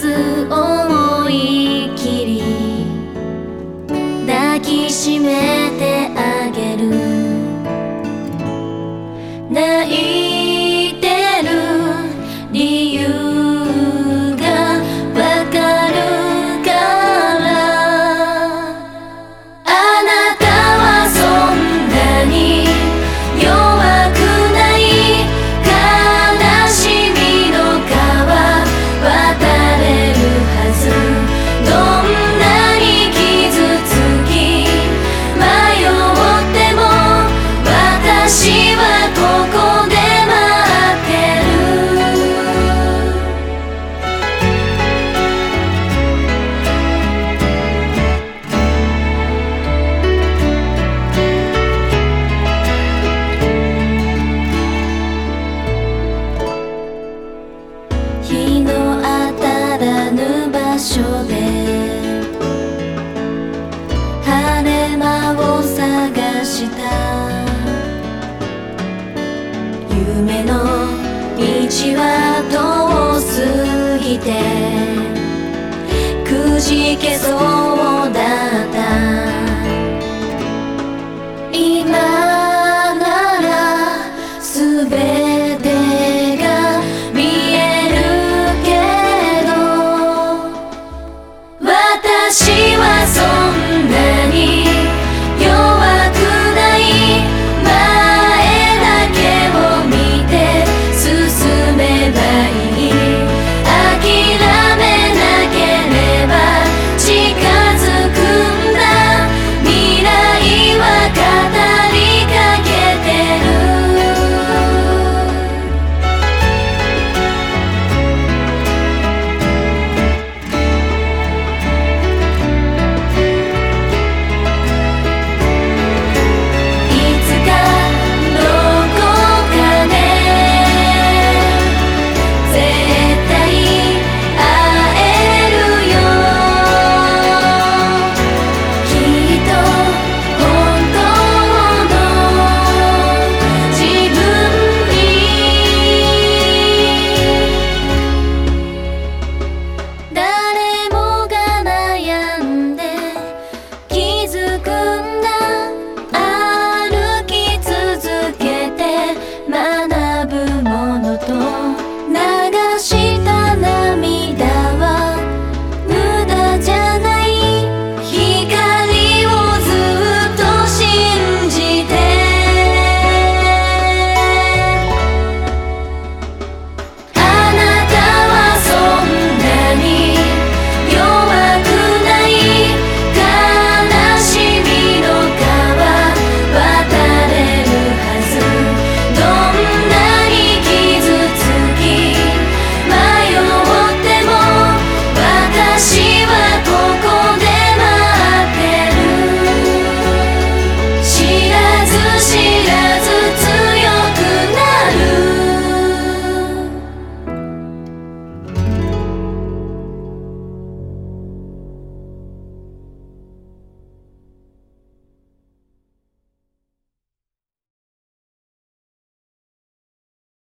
ず思い切り抱きしめた。夢の道は遠すぎて。くじけそう